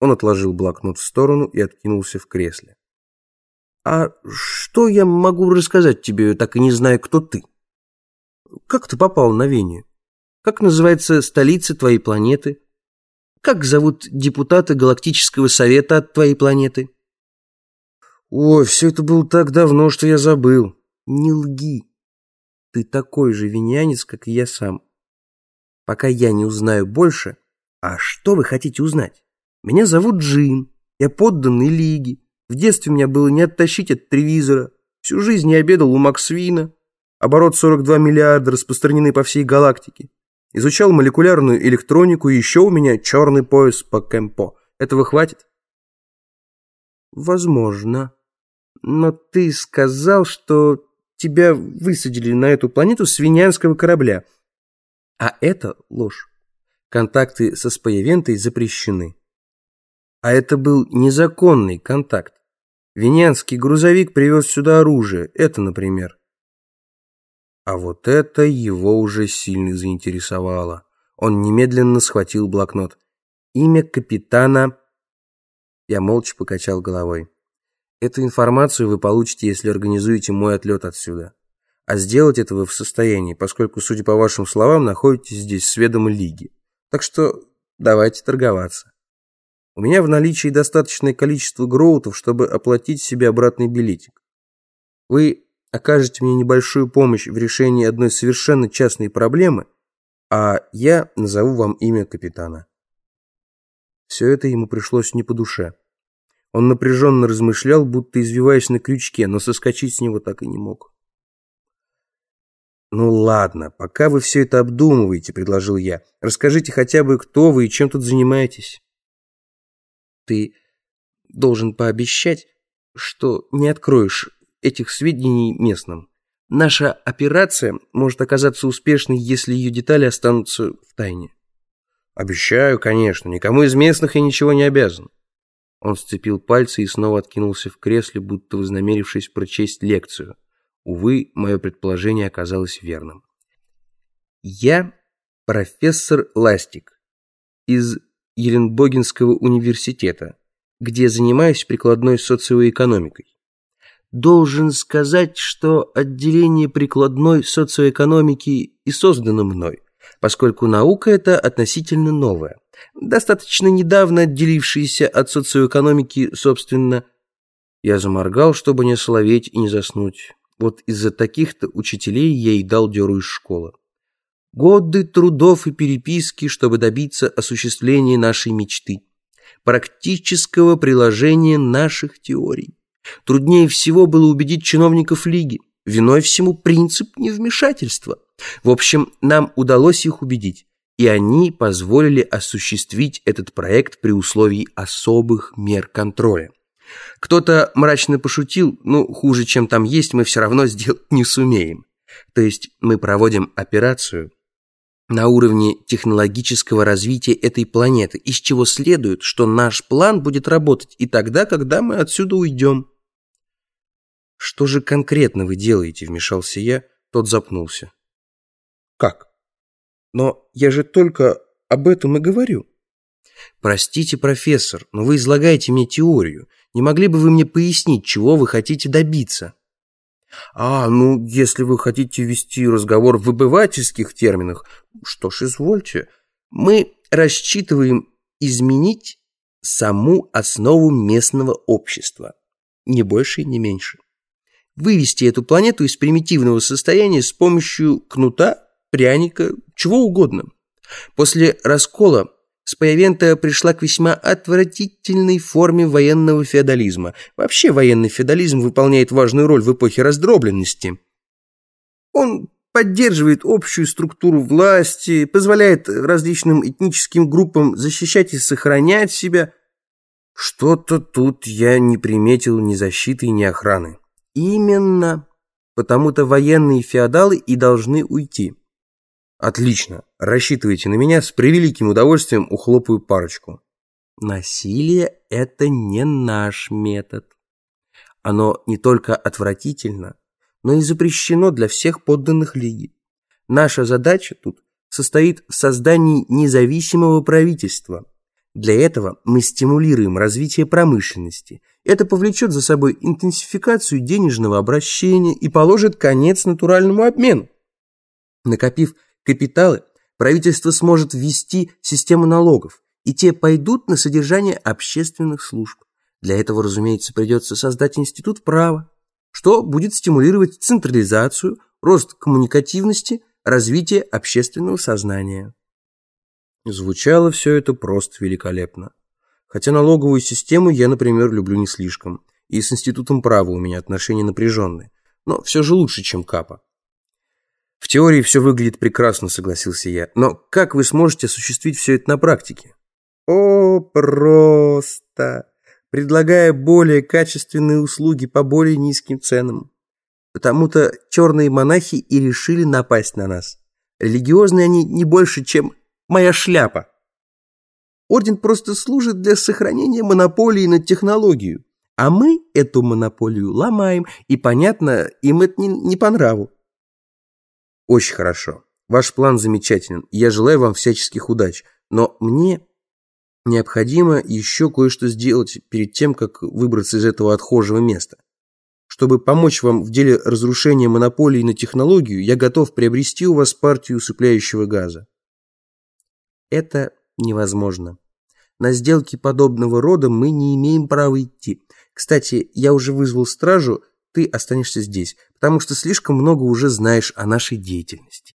Он отложил блокнот в сторону и откинулся в кресле. «А что я могу рассказать тебе, так и не зная, кто ты? Как ты попал на Вению? Как называется столица твоей планеты? Как зовут депутата Галактического совета от твоей планеты?» «Ой, все это было так давно, что я забыл». «Не лги. Ты такой же венянец, как и я сам. Пока я не узнаю больше, а что вы хотите узнать? Меня зовут Джин, я подданный Лиги. В детстве меня было не оттащить от телевизора. Всю жизнь я обедал у Максвина. Оборот 42 миллиарда распространены по всей галактике. Изучал молекулярную электронику, и еще у меня черный пояс по Кэмпо. Этого хватит? Возможно. Но ты сказал, что тебя высадили на эту планету с винянского корабля. А это ложь. Контакты со Спаевентой запрещены. А это был незаконный контакт. Венянский грузовик привез сюда оружие. Это, например. А вот это его уже сильно заинтересовало. Он немедленно схватил блокнот. Имя капитана... Я молча покачал головой. Эту информацию вы получите, если организуете мой отлет отсюда. А сделать это вы в состоянии, поскольку, судя по вашим словам, находитесь здесь с ведома Лиги. Так что давайте торговаться. У меня в наличии достаточное количество гроутов, чтобы оплатить себе обратный билетик. Вы окажете мне небольшую помощь в решении одной совершенно частной проблемы, а я назову вам имя капитана. Все это ему пришлось не по душе. Он напряженно размышлял, будто извиваясь на крючке, но соскочить с него так и не мог. «Ну ладно, пока вы все это обдумываете», — предложил я, — «расскажите хотя бы, кто вы и чем тут занимаетесь». «Ты должен пообещать, что не откроешь этих сведений местным. Наша операция может оказаться успешной, если ее детали останутся в тайне». «Обещаю, конечно, никому из местных я ничего не обязан». Он сцепил пальцы и снова откинулся в кресле, будто вознамерившись прочесть лекцию. Увы, мое предположение оказалось верным. Я профессор Ластик из Еленбогинского университета, где занимаюсь прикладной социоэкономикой. Должен сказать, что отделение прикладной социоэкономики и создано мной, поскольку наука эта относительно новая, достаточно недавно отделившаяся от социоэкономики, собственно. Я заморгал, чтобы не соловеть и не заснуть. Вот из-за таких-то учителей я и дал дёру из школы. Годы трудов и переписки, чтобы добиться осуществления нашей мечты. Практического приложения наших теорий. Труднее всего было убедить чиновников Лиги. Виной всему принцип невмешательства. В общем, нам удалось их убедить. И они позволили осуществить этот проект при условии особых мер контроля. Кто-то мрачно пошутил, ну, хуже, чем там есть, мы все равно сделать не сумеем. То есть мы проводим операцию на уровне технологического развития этой планеты, из чего следует, что наш план будет работать и тогда, когда мы отсюда уйдем. «Что же конкретно вы делаете?» – вмешался я, тот запнулся. «Как? Но я же только об этом и говорю». «Простите, профессор, но вы излагаете мне теорию. Не могли бы вы мне пояснить, чего вы хотите добиться?» «А, ну, если вы хотите вести разговор в выбывательских терминах, что ж, извольте. Мы рассчитываем изменить саму основу местного общества. Не больше и не меньше. Вывести эту планету из примитивного состояния с помощью кнута, пряника, чего угодно. После раскола Спаевента пришла к весьма отвратительной форме военного феодализма. Вообще военный феодализм выполняет важную роль в эпохе раздробленности. Он поддерживает общую структуру власти, позволяет различным этническим группам защищать и сохранять себя. Что-то тут я не приметил ни защиты, ни охраны. Именно. Потому-то военные феодалы и должны уйти. Отлично. Рассчитывайте на меня, с превеликим удовольствием ухлопаю парочку. Насилие – это не наш метод. Оно не только отвратительно, но и запрещено для всех подданных Лиги. Наша задача тут состоит в создании независимого правительства, Для этого мы стимулируем развитие промышленности. Это повлечет за собой интенсификацию денежного обращения и положит конец натуральному обмену. Накопив капиталы, правительство сможет ввести систему налогов, и те пойдут на содержание общественных служб. Для этого, разумеется, придется создать институт права, что будет стимулировать централизацию, рост коммуникативности, развитие общественного сознания. Звучало все это просто великолепно. Хотя налоговую систему я, например, люблю не слишком, и с институтом права у меня отношения напряженные, но все же лучше, чем КАПа. Теории все выглядит прекрасно, согласился я, но как вы сможете осуществить все это на практике? О, просто! Предлагая более качественные услуги по более низким ценам. Потому-то черные монахи и решили напасть на нас. Религиозные они не больше, чем моя шляпа. Орден просто служит для сохранения монополии на технологию. А мы эту монополию ломаем, и, понятно, им это не, не по нраву. Очень хорошо. Ваш план замечателен. Я желаю вам всяческих удач. Но мне необходимо еще кое-что сделать перед тем, как выбраться из этого отхожего места. Чтобы помочь вам в деле разрушения монополии на технологию, я готов приобрести у вас партию усыпляющего газа. Это невозможно. На сделки подобного рода мы не имеем права идти. Кстати, я уже вызвал стражу, ты останешься здесь, потому что слишком много уже знаешь о нашей деятельности.